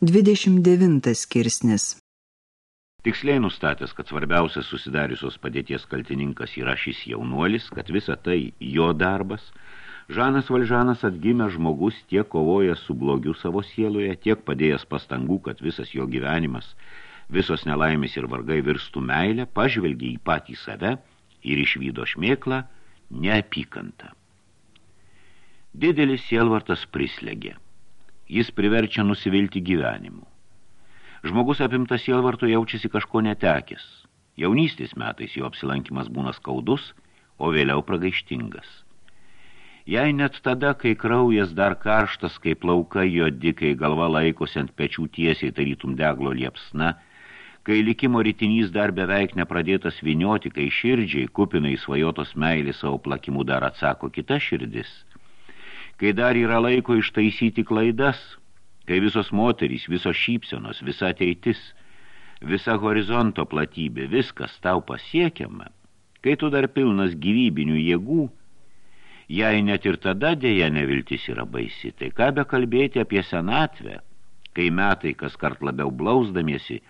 29 skirsnis. Tiksliai nustatęs, kad svarbiausias susidariusios padėties kaltininkas yra šis jaunuolis, kad visa tai jo darbas, Žanas Valžanas atgimė žmogus tiek kovoja su blogiu savo sieloje, tiek padėjęs pastangų, kad visas jo gyvenimas, visos nelaimės ir vargai virstų meilę, pažvelgė į patį save ir išvydo šmėklą neapykantą. Didelis sielvartas prislegė jis priverčia nusivilti gyvenimu. Žmogus apimtas sielvarto jaučiasi kažko netekęs. Jaunystės metais jo apsilankimas būna skaudus, o vėliau pragaištingas. Jei net tada, kai kraujas dar karštas, kai plauka jodi, kai galva laikosi ant pečių tiesiai tarytum deglo liepsna, kai likimo rytinys dar beveik nepradėtas vinioti, kai širdžiai kupinai svajotos meilį savo plakimų dar atsako kita širdis – kai dar yra laiko ištaisyti klaidas, kai visos moterys, visos šypsenos, visa ateitis, visa horizonto platybė, viskas tau pasiekiama, kai tu dar pilnas gyvybinių jėgų, jei net ir tada dėja neviltis yra baisi, tai ką be kalbėti apie senatvę, kai metai kas kart labiau blausdamiesi,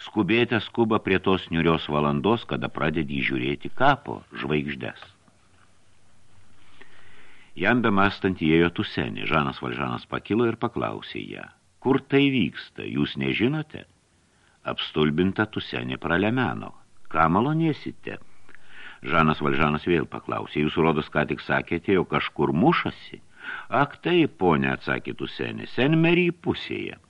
skubėte skuba prie tos niurios valandos, kada pradedi žiūrėti kapo žvaigždes. Jam bemastant įėjo tusenį. Žanas Valžanas pakilo ir paklausė ją. Kur tai vyksta, jūs nežinote? Apstulbinta tusenį pralemeno. Ką malonėsite? Žanas Valžanas vėl paklausė. Jūs rodos ką tik sakėte, jau kažkur mušasi. Ak tai, ponė, atsakė tusenį, senmerį pusėje.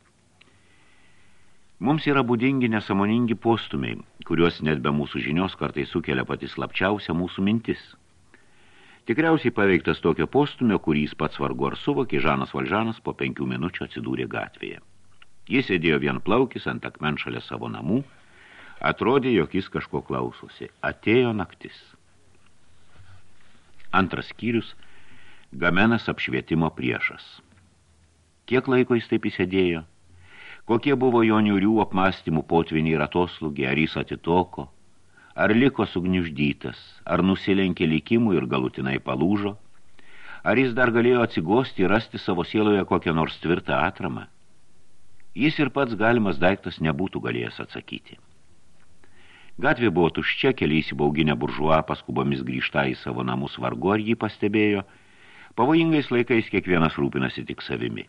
Mums yra būdingi nesamoningi postumiai, kuriuos net be mūsų žinios kartai sukelia pati slapčiausia mūsų mintis – Tikriausiai paveiktas tokio postumio, kurį jis pats vargu ar suvokė, Žanas Valžanas po penkių minučių atsidūrė gatvėje. Jis sėdėjo vien plaukis ant akmen šalia savo namų, atrodė, jog jis kažko klausosi. Atėjo naktis. Antras skyrius – gamenas apšvietimo priešas. Kiek laiko jis taip įsėdėjo? Kokie buvo jo niurių apmastymų potviniai ir atoslūgė, ar jis atitoko – Ar liko sugniuždytas, ar nusilenkė likimų ir galutinai palūžo? Ar jis dar galėjo atsigosti ir rasti savo sieloje kokią nors tvirtą atramą? Jis ir pats galimas daiktas nebūtų galėjęs atsakyti. Gatvė buvo tuščia, keliai įsibauginę buržuą paskubomis grįžta į savo namus vargu, ar jį pastebėjo. Pavojingais laikais kiekvienas rūpinasi tik savimi.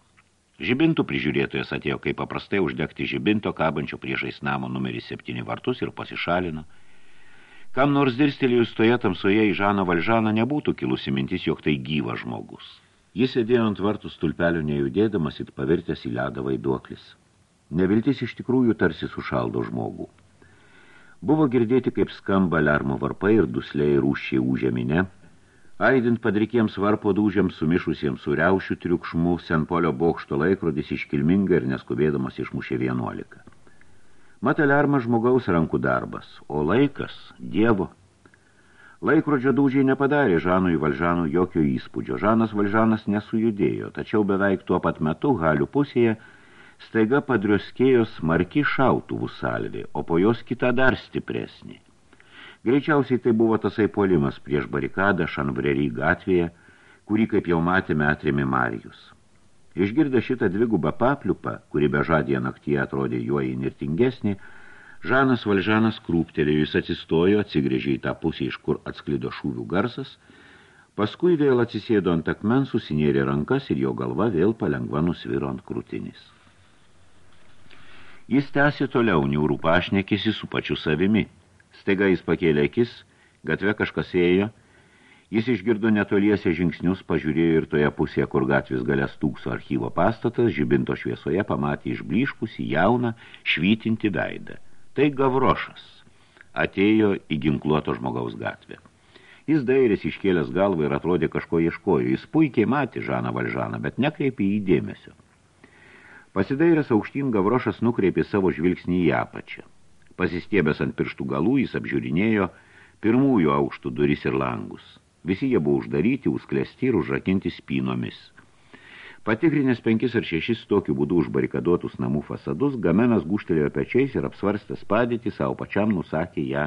Žibintų prižiūrėtojas atėjo kaip paprastai uždegti žibinto kabančio priešais namo numeris 7 vartus ir pasišalino – Kam nors dirstelėjus toje tamsoje į Žaną Valžaną nebūtų kilusi mintis, jog tai gyvas žmogus. Jis sėdėjo ant vartų stulpelio nejudėdamas ir pavirtęs į ledą vaiduoklis. Neviltis iš tikrųjų tarsi sušaldo žmogų. Buvo girdėti, kaip skamba lermo varpai ir dusliai rūščiai užėminė. Aidint padrikiems varpo dūžiams sumišusiems su riaušių triukšmu, Senpolio bokšto laikrodis iškilmingai ir neskubėdamas išmušė vienuoliką. Mataliarma žmogaus rankų darbas, o laikas – dievo. Laikrodžio dūžiai nepadarė Žanui Valžanų jokio įspūdžio. Žanas Valžanas nesujudėjo, tačiau beveik tuo pat metu galių pusėje staiga padrioskėjo smarki šautuvų salvė, o po jos kita dar stipresnė. Greičiausiai tai buvo tasai polimas prieš barikadą Šanvrerį gatvėje, kurį, kaip jau matėme, atrėmė Marijus. Išgirdę šitą dvigubą papliupą, kuri bežadėje naktyje atrodė juo įnirtingesnį, Žanas Valžanas krūptelėjo, jis atsistojo, atsigrėžė į tą pusę, iš kur atsklido šūvių garsas, paskui vėl atsisėdo ant akmens, susinėrė rankas ir jo galva vėl palengva nusviro ant krūtinis. Jis tęsė toliau niūrų pašnekėsi su pačiu savimi. Staiga jis pakėlė akis, gatve kažkas ėjo, Jis išgirdo netoliese žingsnius, pažiūrėjo ir toje pusėje, kur gatvės galės tūkso archyvo pastatas, žibinto šviesoje pamatė išbliškusi jauną, švytinti veidą. Tai Gavrošas. Atėjo į ginkluoto žmogaus gatvę. Jis dairės iškėlęs galvą ir atrodė kažko ieškojo. Jis puikiai matė Žaną Valžaną, bet nekreipė į dėmesio. Pasidairęs aukštyn Gavrošas nukreipė savo žvilgsnį į apačią. Pasistiebęs ant pirštų galų, jis apžiūrinėjo pirmųjų aukštų duris ir langus. Visi jie buvo uždaryti, užklesti ir užrakinti spynomis. Patikrinęs penkis ar šešis tokiu būdu užbarikaduotus namų fasadus, Gamenas guštelėjo pečiais ir apsvarstęs padėtį savo pačiam nusakė ją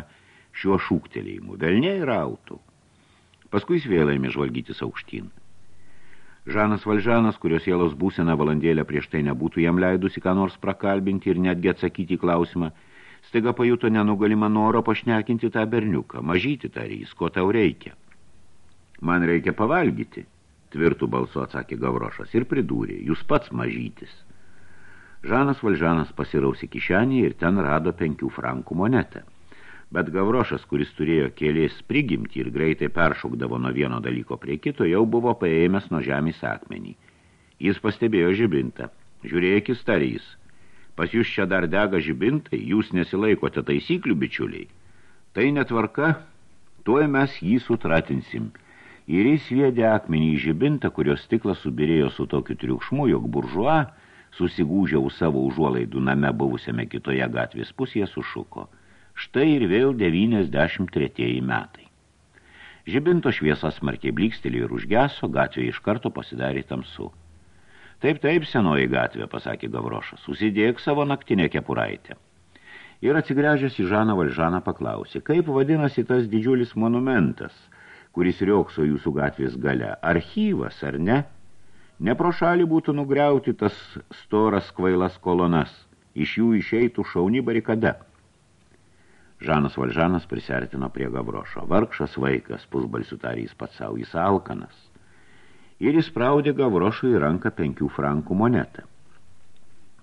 šiuo šūktelėjimu. Velnė ir autų. Paskui jis vėl ėmė žvalgytis aukštyn. Žanas Valžanas, kurios sielos būsena valandėlę prieš tai nebūtų jam leidusi ką nors prakalbinti ir netgi atsakyti į klausimą, staiga pajuto nenugalimą norą pašnekinti tą berniuką, mažyti tarys, ko tau reikia. Man reikia pavalgyti, tvirtų balsu atsakė Gavrošas ir pridūrė, jūs pats mažytis. Žanas Valžanas pasirausi kišenį ir ten rado penkių frankų monetą. Bet Gavrošas, kuris turėjo kėlės prigimti ir greitai peršokdavo nuo vieno dalyko prie kito, jau buvo paėmęs nuo žemės akmenį. Jis pastebėjo žibintą. Žiūrėkis, tarys. Pas jūs čia dar dega žibintai, jūs nesilaikote taisyklių, bičiuliai. Tai netvarka, tuoj mes jį sutratinsim. Ir jis viedė akmenį į žibintą, kurios stiklas subirėjo su tokiu triukšmu, jog susigūžę už savo užuolaidų name buvusiame kitoje gatvės pusėje sušuko. Štai ir vėl 93 metai. Žibinto šviesa smarkiai blykstelį ir užgeso, gatvė iš karto pasidarė tamsu. Taip, taip, senoji gatvė, pasakė Gavrošas, susidėk savo naktinę kepuraitę. Ir atsigręžęs į Žaną Valžaną paklausė, kaip vadinasi tas didžiulis monumentas, kuris riokso jūsų gatvės gale, archyvas ar ne? Ne pro šalį būtų nugriauti tas storas kvailas kolonas, iš jų išeitų šauni barikada. Žanas Valžanas prisertino prie Gavrošo. Vargšas vaikas, pusbalsių tarys pats savo, jis alkanas. Ir jis spraudė Gavrošui ranką penkių frankų monetą.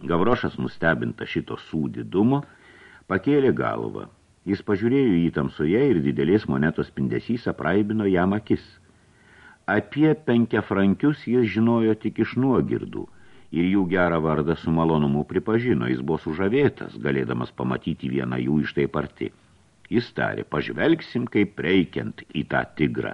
Gavrošas nustebinta šito sūdidumo, pakėlė galvą. Jis pažiūrėjo į tamsoje ir didelės monetos spindesys apraibino jam akis – Apie penkiafrankius jis žinojo tik iš nuogirdų ir jų gerą vardą su malonumu pripažino. Jis buvo sužavėtas, galėdamas pamatyti vieną jų iš taip arti. Jis tarė, pažvelgsim kaip reikiant į tą tigrą.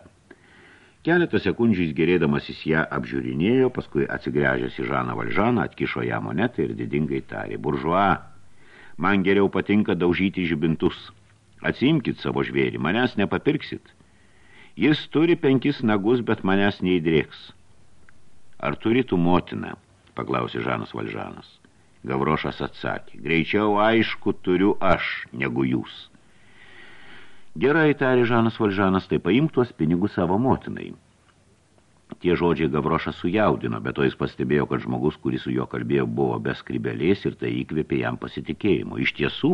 Keletą sekundžių gerėdamas jis ją apžiūrinėjo, paskui atsigręžęs į Žaną Valžaną, atkišo ją monetą ir didingai tarė, buržua, man geriau patinka daužyti žibintus. Atsimkit savo žvėrį, manęs nepapirksit. Jis turi penkis nagus, bet manęs neįdrėks. Ar turi tu motiną? paklausė Žanas Valžanas. Gavrošas atsakė, greičiau aišku turiu aš, negu jūs. Gerai, tarė Žanas Valžanas, tai paimk tuos pinigus savo motinai. Tie žodžiai Gavrošas sujaudino, bet to jis pastebėjo, kad žmogus, kuris su juo kalbėjo, buvo be skribelės ir tai įkvėpė jam pasitikėjimo. Iš tiesų,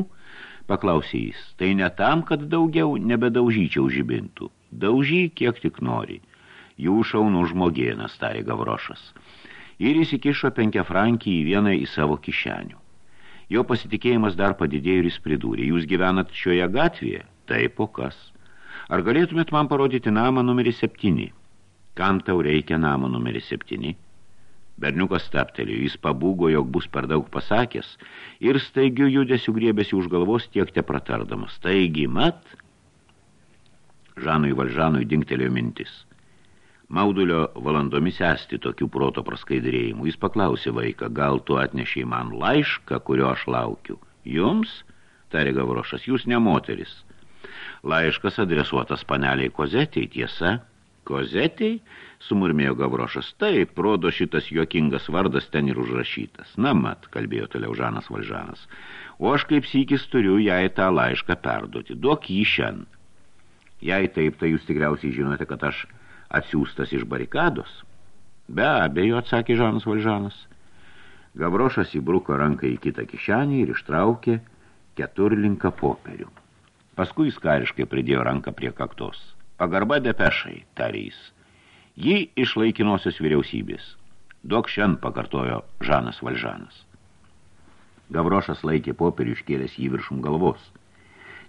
paklausė jis, tai ne tam, kad daugiau nebedaužyčiau žibintų. Daužy, kiek tik nori. Jų šaunų žmogėnas, tarė Gavrošas. Ir įsikišo penkia frankį į vieną į savo kišenių. Jo pasitikėjimas dar padidėjo ir jis pridūrė. Jūs gyvenat šioje gatvėje? Taip, o kas? Ar galėtumėt man parodyti namą numerį septyni? Kam tau reikia namą numerį septyni? Berniukas staptelėjo, jis pabūgo, jog bus per daug pasakęs, ir staigiu judesiu griebėsi už galvos tiek te pratardamas. Taigi, mat, Žanui Valžanui dingtelėjo mintis. Maudulio valandomis esti tokių proto praskaidrėjimų. Jis paklausė vaiką, gal tu atnešiai man laišką, kurio aš laukiu. Jums, tarė Gavrošas, jūs ne moteris. Laiškas adresuotas paneliai Kozetiai, tiesa. Kozetiai, sumurmėjo Gavrošas, taip, rodo šitas juokingas vardas ten ir užrašytas. Na, mat, kalbėjo toliau Žanas Valžanas. O aš kaip sykis turiu jai tą laišką perduoti. Duok jį šiandien. Jei taip, tai jūs tikriausiai žinote, kad aš atsiūstas iš barikados. Be abejo, atsakė Žanas Valžanas. Gavrošas įbruko ranką į kitą kišenį ir ištraukė keturlinką popierių. Paskui jis kariškai pridėjo ranką prie kaktos. Pagarba depešai, tarė jis. Ji iš laikinosios vyriausybės. Duok šiandien, pakartojo Žanas Valžanas. Gavrošas laikė popierių iškėlęs jį viršum galvos –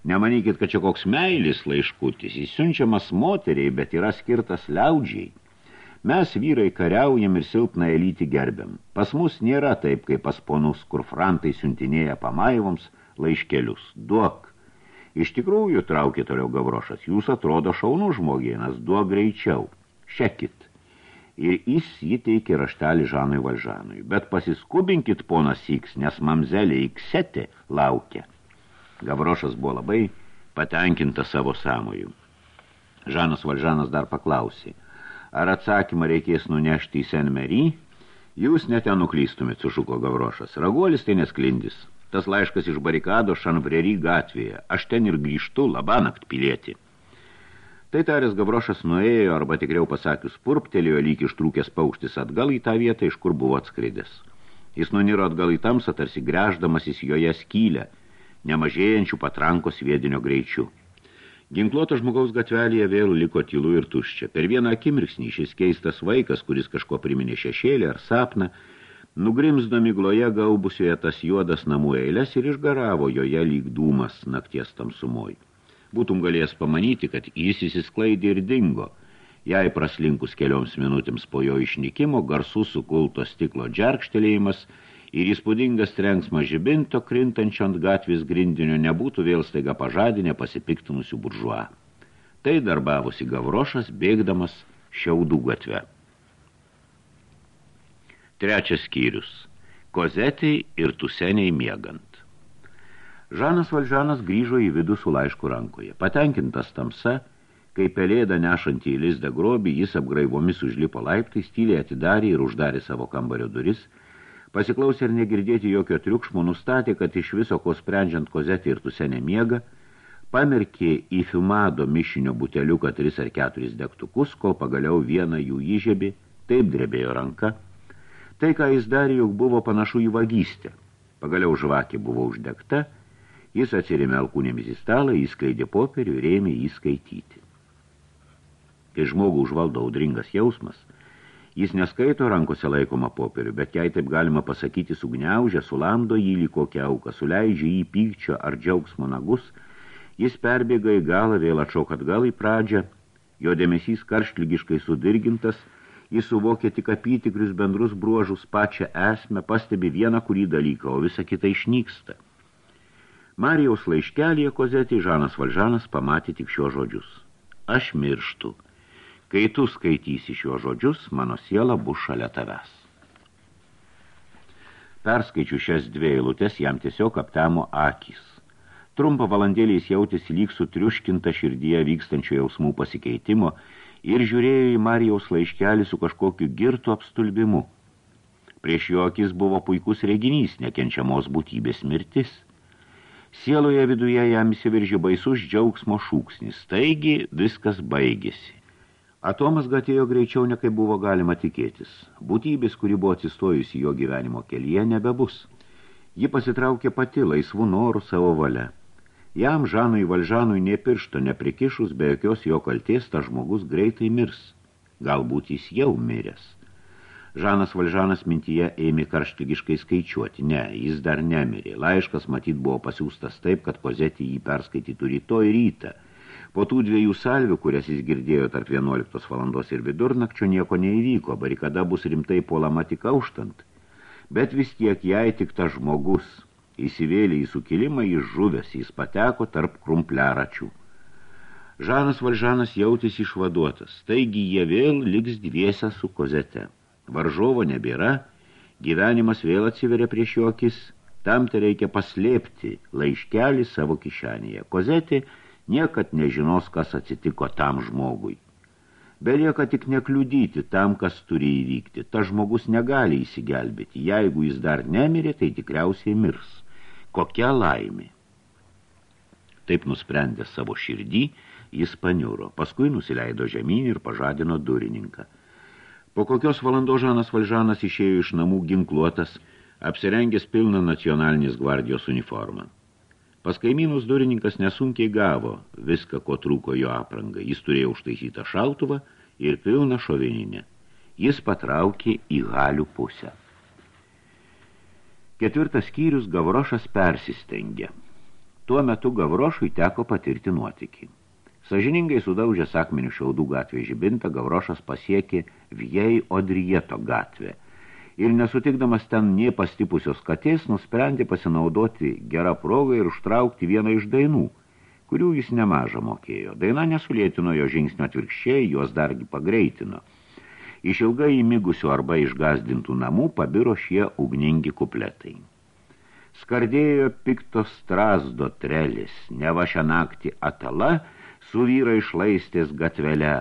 Nemanykit, kad čia koks meilis laiškutis, jis siunčiamas moteriai, bet yra skirtas liaudžiai. Mes vyrai kariaujam ir silpną elyti gerbiam. Pas mus nėra taip, kaip pas ponus, kur frantai siuntinėja pamaivoms laiškelius. Duok. Iš tikrųjų, traukė toliau Gavrošas, jūs atrodo šaunų žmogienas, duok greičiau. Šekit. Ir jis įteikė raštelį Žanui Valžanui. Bet pasiskubinkit, ponas Iks, nes mamzelė Iksetė laukia. Gavrošas buvo labai patenkinta savo samojų. Žanas Valžanas dar paklausė, ar atsakymą reikės nunešti į Senmerį? Jūs neten nuklystumėt, sušuko Gavrošas. Raguolis tai nesklindis. Tas laiškas iš barikado Šanvreri gatvėje. Aš ten ir grįžtu labanakt pilieti. Tai tarės Gavrošas nuėjo, arba tikriau pasakius, purptelėjo lyg ištrūkęs paukštis atgal į tą vietą, iš kur buvo atskridęs. Jis nuniro atgal į tamsą, tarsi grėždamasis joje skylę, nemažėjančių patrankos vėdinio greičių. Ginkluoto žmogaus gatvelėje vėl liko tylu ir tuščia. Per vieną akimirksnį šis keistas vaikas, kuris kažko priminė šešėlį ar sapną, nugrimzdo migloje gaubusioje tas juodas namų eilės ir išgaravo joje lyg dūmas nakties tamsumoj. Būtum galėjęs pamanyti, kad jis įsisklaidė ir dingo. Jei praslinkus kelioms minutėms po jo išnykimo, garsų sukulto stiklo džerkštelėjimas ir įspūdingas trenksmas žibinto krintančio ant gatvės grindinio nebūtų vėl staiga pažadinę pasipiktinusių buržuą. Tai darbavosi Gavrošas, bėgdamas šiaudų gatve. Trečias skyrius. Kozetai ir tuseniai miegant. Žanas Valžanas grįžo į vidų su laišku rankoje. Patenkintas tamsa, kai pelėda nešant į lizdą grobį, jis apgraivomis užlipo laiptais, tyliai atidarė ir uždarė savo kambario duris, pasiklausė ir negirdėti jokio triukšmo, nustatė, kad iš viso, ko sprendžiant kozetį ir tusenę miega, pamerkė į fumado mišinio buteliuką tris ar keturis degtukus, kol pagaliau vieną jų įžėbė, taip drebėjo ranka. Tai, ką jis darė, juk buvo panašu į vagystę. Pagaliau žvakė buvo uždegta, Jis atsirėmė alkūnėmis į stalą, įskleidė popierių ir ėmė jį skaityti. Kai žmogų užvaldo audringas jausmas, jis neskaito rankose laikomą popierių, bet jei taip galima pasakyti, sugniaužia, sulamdo jį lyg kokią auką, suleidžia jį pykčio ar džiaugsmo nagus, jis perbėga į galą, vėl atšauk atgal į pradžią, jo dėmesys karštlygiškai sudirgintas, jis suvokia tik apytikrius bendrus bruožus pačią esmę, pastebi vieną kurį dalyką, o visa kita išnyksta. Marijaus laiškelėje kozetį Žanas Valžanas pamatė tik šios žodžius. Aš mirštu. Kai tu skaitysi šios žodžius, mano siela bus šalia tavęs. Perskaičiu šias dvi eilutes, jam tiesiog aptemo akis. Trumpą valandėlį jis jautėsi lyg sutriuškinta širdyje vykstančio jausmų pasikeitimo ir žiūrėjo į Marijaus laiškelį su kažkokiu girtu apstulbimu. Prieš jo akis buvo puikus reginys, nekenčiamos būtybės mirtis – Sieloje viduje jam įsiveržė baisus džiaugsmo šūksnis. Taigi viskas baigėsi. Atomas gatėjo greičiau, nekai buvo galima tikėtis. Būtybės, kuri buvo atsistojusi jo gyvenimo kelyje, nebebus. Ji pasitraukė pati laisvų norų savo valia. Jam Žanui Valžanui nepiršto neprikišus, be jokios jo kalties, tas žmogus greitai mirs. Galbūt jis jau miręs. Žanas Valžanas mintyje ėmė karštlygiškai skaičiuoti. Ne, jis dar nemirė. Laiškas matyt buvo pasiūstas taip, kad kozetį jį perskaitytų rytoj rytą. Po tų dviejų salvių, kurias jis girdėjo tarp 11 valandos ir vidurnakčio, nieko neįvyko, barikada bus rimtai puolama tik auštant. Bet vis tiek jai tik tas žmogus įsivėlė į sukilimą, jis žuvęs, jis pateko tarp krumpliaračių. Žanas Valžanas jautėsi išvaduotas, taigi jie vėl liks dviesę su kozete. Varžovo nebėra, gyvenimas vėl atsiveria prieš jo akis, tam tai reikia paslėpti laiškelį savo kišenėje. Kozetė niekad nežinos, kas atsitiko tam žmogui. Belieka tik nekliudyti tam, kas turi įvykti. Ta žmogus negali įsigelbėti. Jeigu jis dar nemirė, tai tikriausiai mirs. Kokia laimė? Taip nusprendė savo širdį, jis paniuro. Paskui nusileido žemyn ir pažadino durininką. Po kokios valandos Žanas Valžanas išėjo iš namų ginkluotas, apsirengęs pilną nacionalinės gvardijos uniformą. Pas kaimynus durininkas nesunkiai gavo viską, ko trūko jo aprangą. Jis turėjo užtaisytą šautuvą ir pilną šoveninę. Jis patraukė į galių pusę. Ketvirtas skyrius Gavrošas persistengė. Tuo metu Gavrošui teko patirti nuotikį. Sažiningai sudaužęs akmenių šiaudų gatvė žibintą, Gavrošas pasiekė Vjei Odrieto gatvę. Ir nesutikdamas ten nie pastipusios katės, nusprendė pasinaudoti gerą progą ir užtraukti vieną iš dainų, kurių jis nemažą mokėjo. Daina nesulėtino jo žingsnio atvirkščiai, juos dargi pagreitino. Iš ilgai įmigusių arba išgazdintų namų pabiro šie ugningi kupletai. Skardėjo piktos strasdo trelis, neva šią naktį atala – su vyrai šlaistės gatvele,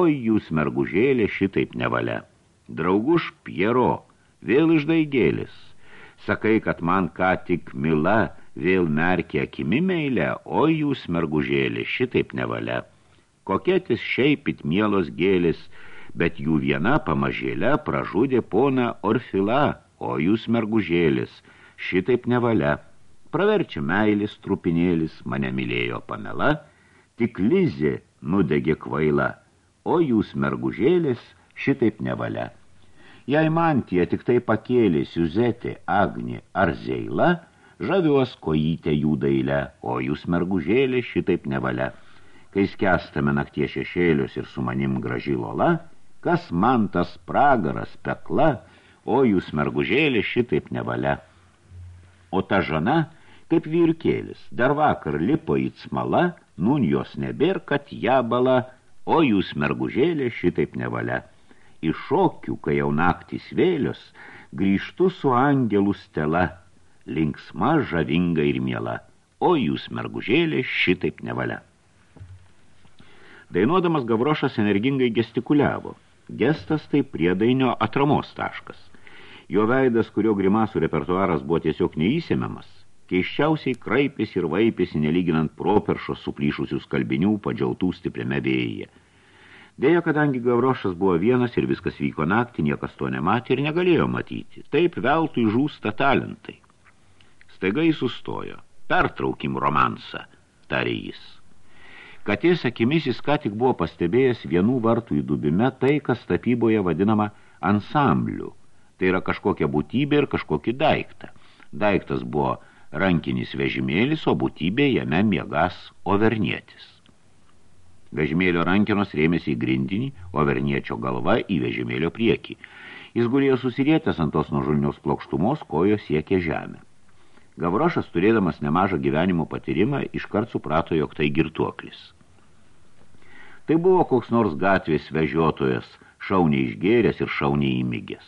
oi jūs mergužėlė šitaip nevalia. Drauguš Piero, vėl išdaigėlis, sakai, kad man ką tik mila, vėl merkė akimi meilę, oi jūs mergužėlė šitaip nevalia. kokėtis šiaipit mielos gėlis, bet jų viena pamažėlė pražudė poną Orfila, o jūs mergužėlis, šitaip nevalia. Praverčia meilis, trupinėlis, mane mylėjo Pamela, tik Lizė nudegė kvaila, o jūs mergužėlis šitaip nevalia. Jei mantija tik tai pakėlė Siuzetė, Agni ar Zeila, žavios kojytė jų dailę, o jūs mergužėlė šitaip nevalia. Kai skęstame naktie šešėlius ir su manim graži lola, kas man tas pragaras pekla, o jūs mergužėlė šitaip nevalia. O ta žana – kaip vyrkėlis. Dar vakar lipo į smala, nun jos nebėr, kad ją bala, o jūs mergužėlė šitaip nevalia. Iš šokių, kai jau naktys vėlios, grįžtu su angelų stela, linksma, žavinga ir miela, o jūs mergužėlė šitaip nevalia. Dainuodamas Gavrošas energingai gestikuliavo. Gestas tai priedainio atramos taškas. Jo veidas, kurio grimasų repertuaras buvo tiesiog neįsiemiamas, keiščiausiai kraipėsi ir vaipėsi, nelyginant properšos suplyšusių skalbinių padžiautų stipriame vėjyje. Dėja, kadangi Gavrošas buvo vienas ir viskas vyko naktį, niekas to nematė ir negalėjo matyti. Taip veltui žūsta talentai. Staiga jis sustojo. Pertraukim romansą, tarė jis. Katės akimis jis ką tik buvo pastebėjęs vienų vartų įdubime tai, kas tapyboje vadinama ansambliu. Tai yra kažkokia būtybė ir kažkokį daiktą. Daiktas buvo rankinis vežimėlis, o būtybė jame miegas overnietis. Vežimėlio rankinos rėmėsi į grindinį, o verniečio galva į vežimėlio priekį. Jis gulėjo susirietęs ant tos nužulnios plokštumos, kojos siekė žemę. Gavrošas, turėdamas nemažą gyvenimo patyrimą, iškart suprato, jog tai girtuoklis. Tai buvo koks nors gatvės vežiotojas, šauniai išgėręs ir šauniai įmigęs.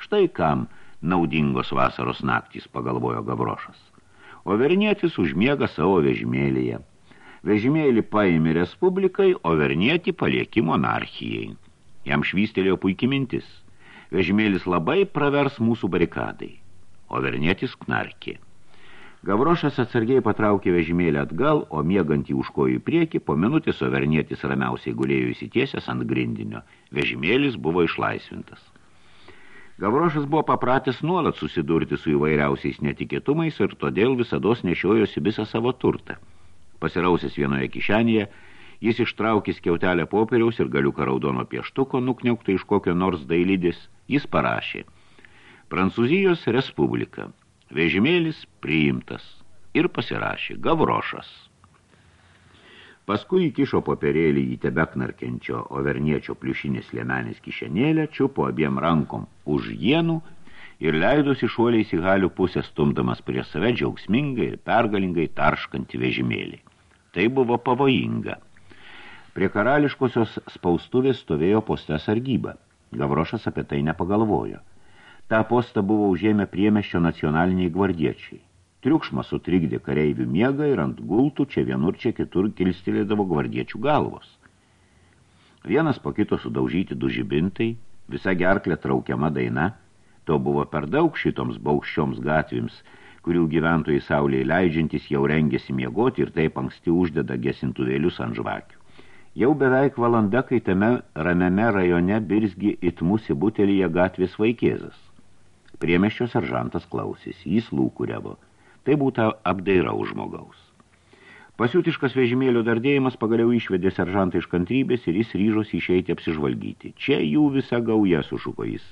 Štai kam naudingos vasaros naktys, pagalvojo Gavrošas o vernietis užmiega savo vežimėlyje. Vežimėlį paėmė Respublikai, o vernietį palieki monarchijai. Jam švystelėjo puikiai mintis. Vežimėlis labai pravers mūsų barikadai, o vernietis knarkė. Gavrošas atsargiai patraukė vežimėlį atgal, o miegantį užkojų priekį, po minutės o vernietis ramiausiai gulėjo įsitiesęs ant grindinio. Vežimėlis buvo išlaisvintas. Gavrošas buvo papratęs nuolat susidurti su įvairiausiais netikėtumais ir todėl visados nešiojosi visą savo turtą. Pasirausęs vienoje kišenėje, jis ištraukė skiautelę popieriaus ir galiuką raudono pieštuko nukniaukta iš kokio nors dailydės, jis parašė Prancūzijos Respublika, vežimėlis priimtas ir pasirašė Gavrošas. Paskui įkišo popierėlį į tebeknarkenčio overniečio pliušinės liemenės kišenėlę, čiupo abiem rankom už jienų ir leidosi šuoliais į galių pusę stumdamas prie save džiaugsmingai ir pergalingai tarškantį vežimėlį. Tai buvo pavojinga. Prie karališkosios spaustuvės stovėjo poste sargyba. Gavrošas apie tai nepagalvojo. Ta postą buvo užėmę priemeščio nacionaliniai gvardiečiai. Triukšmas sutrikdė kareivių miegą ir ant gultų čia vienur čia kitur kilstilėdavo gvardiečių galvos. Vienas po kito sudaužyti du žibintai, visa gerklė traukiama daina, to buvo per daug šitoms baukščioms gatvėms, kurių gyventojai saulėje leidžiantis jau rengėsi miegoti ir taip anksti uždeda gesintuvėlius ant žvakių. Jau beveik valanda, kai tame ramiame rajone birzgi itmusi butelyje gatvės vaikėzas. Priemeščio seržantas klausys, jis lūkurevo – Tai būtų apdaira už žmogaus. Pasiutiškas vežimėlio dardėjimas pagaliau išvedė seržantą iš kantrybės ir jis ryžosi išeiti apsižvalgyti. Čia jų visa gauja sušuko jis.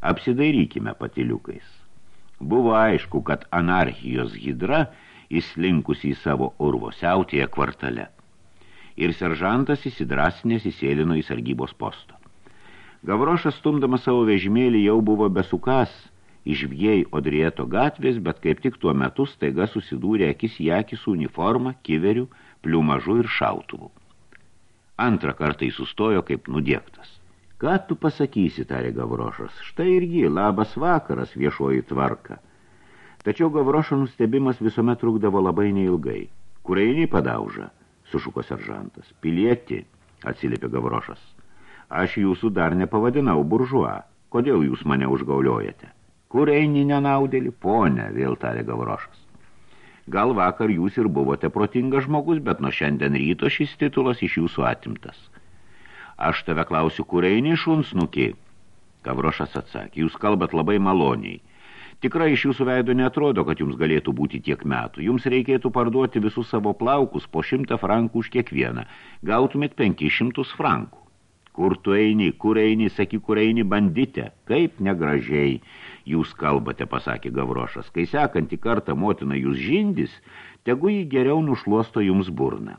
Apsidairykime patiliukais. Buvo aišku, kad anarchijos hidra įslinkusi į savo urvo siautėje kvartale. Ir seržantas įsidrasinės įsėlino į sargybos postą. Gavrošas stumdamas savo vežimėlį jau buvo besukas – išvjei Odrieto gatvės, bet kaip tik tuo metu staiga susidūrė akis į akį su uniforma, kiveriu, pliumažu ir šautuvu. Antrą kartą jis sustojo kaip nudiektas. Ką tu pasakysi, tarė Gavrošas, štai irgi labas vakaras viešoji tvarka. Tačiau Gavrošo nustebimas visuomet trukdavo labai neilgai. Kur eini padauža, sušuko seržantas. Pilieti, atsiliepė Gavrošas. Aš jūsų dar nepavadinau buržuą. Kodėl jūs mane užgauliojate? Kur eini nenaudėlį? Pone, vėl tarė Gavrošas. Gal vakar jūs ir buvote protingas žmogus, bet nuo šiandien ryto šis titulas iš jūsų atimtas. Aš tave klausiu, kur eini šunsnukį? Gavrošas atsakė, jūs kalbat labai maloniai. Tikrai iš jūsų veido netrodo, kad jums galėtų būti tiek metų. Jums reikėtų parduoti visus savo plaukus po šimtą frankų už kiekvieną. Gautumėt penkišimtus frankų. Kur tu eini, kur eini, saky, kur eini bandite. Kaip negražiai jūs kalbate, pasakė Gavrošas. Kai sekantį kartą motina jūs žindys, tegu jį geriau nušluosto jums burną.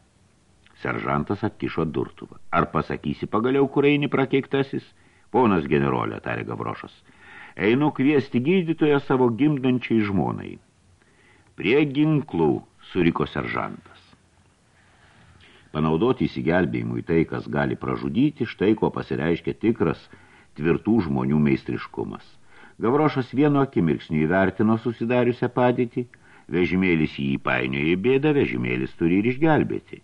Seržantas atkišo durtuvą. Ar pasakysi pagaliau, kur eini prakeiktasis? Ponas generolė, tarė Gavrošas. Einu kviesti gydytoją savo gimdančiai žmonai. Prie ginklų suriko seržantas. Panaudoti įsigelbėjimui tai, kas gali pražudyti, štai ko pasireiškia tikras tvirtų žmonių meistriškumas. Gavrošas vieno akimirksnių įvertino susidariusią padėtį, vežimėlis jį įpainioja į bėdą, vežimėlis turi ir išgelbėti.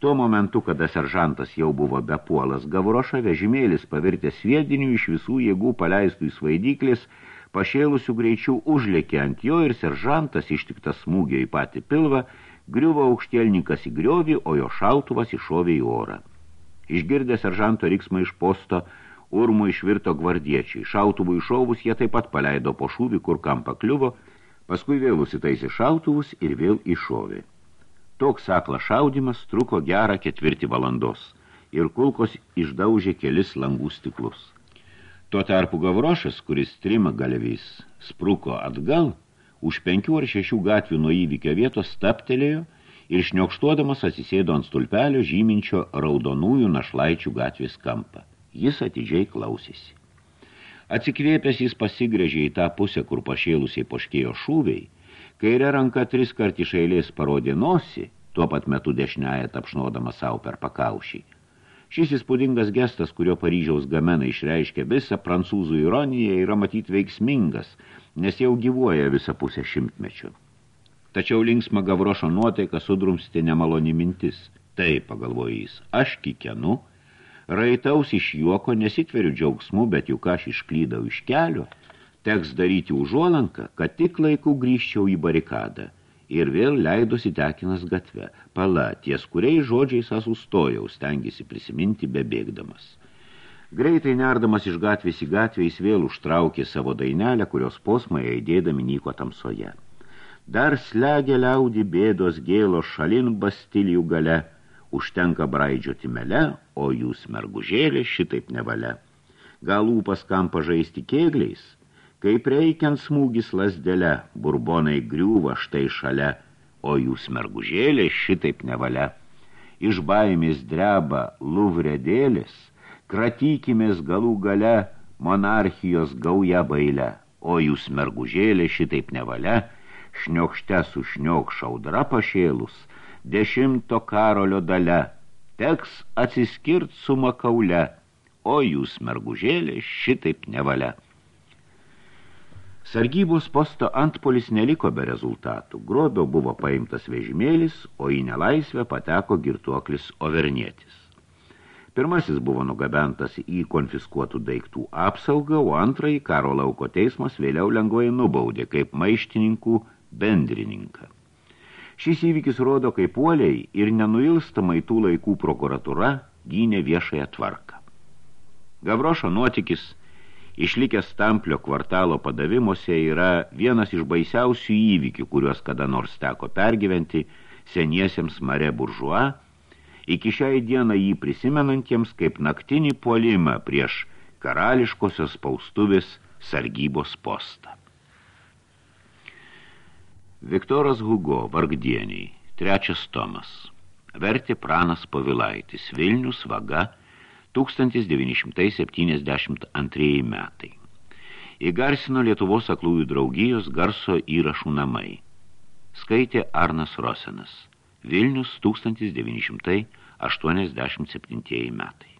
Tuo momentu, kada seržantas jau buvo bepuolas Gavrošą, vežimėlis pavirtė sviedinių iš visų jėgų paleistų į svaidyklis, pašėlusių greičių užlėkė ant jo ir seržantas ištiktas smūgio į patį pilvą, griuvo aukštielnikas į griovį, o jo šautuvas iššovė į orą. Išgirdę seržanto riksmą iš posto, urmų išvirto gvardiečiai. Šautuvų iššovus jie taip pat paleido po šūvį, kur kam pakliuvo, paskui vėl užsitaisė šautuvus ir vėl iššovė. Toks aklas šaudimas truko gerą ketvirtį valandos ir kulkos išdaužė kelis langų stiklus. Tuo tarpu Gavrošas, kuris trima galviais spruko atgal, už penkių ar šešių gatvių nuo įvykio vietos staptelėjo ir šniokštuodamas atsisėdo ant stulpelio žyminčio raudonųjų našlaičių gatvės kampą. Jis atidžiai klausėsi. Atsikvėpęs jis pasigrėžė į tą pusę, kur pašėlusiai poškėjo šūviai, Kairė ranka tris kart iš eilės parodė nosį, tuo pat metu dešinėje tapšnodama savo per pakaušį. Šis įspūdingas gestas, kurio Paryžiaus gamena išreiškia visą prancūzų ironiją, yra matyt veiksmingas, nes jau gyvuoja visą pusę šimtmečių. Tačiau linksma Gavrošo nuotaika sudrumsti nemaloni mintis. Tai, pagalvoja jis, aš kikenu, raitaus iš juoko, nesitveriu džiaugsmu, bet juk aš išklydau iš kelio – teks daryti užuolanką, kad tik laiku grįžčiau į barikadą. Ir vėl leidosi tekinas gatve, pala, ties kuriai žodžiais asustojau, stengiasi prisiminti bebėgdamas. Greitai nerdamas iš gatvės į gatvę, jis vėl užtraukė savo dainelę, kurios posmai eidėdami nyko tamsoje. Dar slegia liaudį bėdos gėlo šalin bastilijų gale, užtenka braidžioti mele, o jūs mergužėlė šitaip nevalia. Gal ūpas kam pažaisti kėgliais – Kaip reikiant smūgis lasdėle, burbonai griūva štai šalia, o jūs mergužėlė šitaip nevalia. Iš baimės dreba luvredėlis, kratykimės galų gale monarchijos gauja bailę, o jūs mergužėlė šitaip nevalia, šniokšte su šniok šaudra pašėlus, dešimto karolio dalia, teks atsiskirt su makaule, o jūs mergužėlė šitaip nevalia. Sargybos posto antpolis neliko be rezultatų. Grobio buvo paimtas vežimėlis, o į nelaisvę pateko girtuoklis overnietis. Pirmasis buvo nugabentas į konfiskuotų daiktų apsaugą, o antrąjį karo lauko teismas vėliau lengvai nubaudė kaip maištininkų bendrininką. Šis įvykis rodo, kaip puoliai ir nenuilstamai tų laikų prokuratura gynė viešąją tvarką. Gavrošo nuotykis – išlikęs Stamplio kvartalo padavimuose yra vienas iš baisiausių įvykių, kuriuos kada nors teko pergyventi seniesiems mare buržuo, iki šiai dieną jį prisimenantiems kaip naktinį puolimą prieš karališkosios spaustuvės sargybos postą. Viktoras Hugo, Vargdieniai, trečias tomas. Vertė Pranas Povilaitis, Vilnius, Vaga, 1972 metai. Įgarsino Lietuvos aklųjų draugijos garso įrašų namai. Skaitė Arnas Rosenas. Vilnius 1987 metai.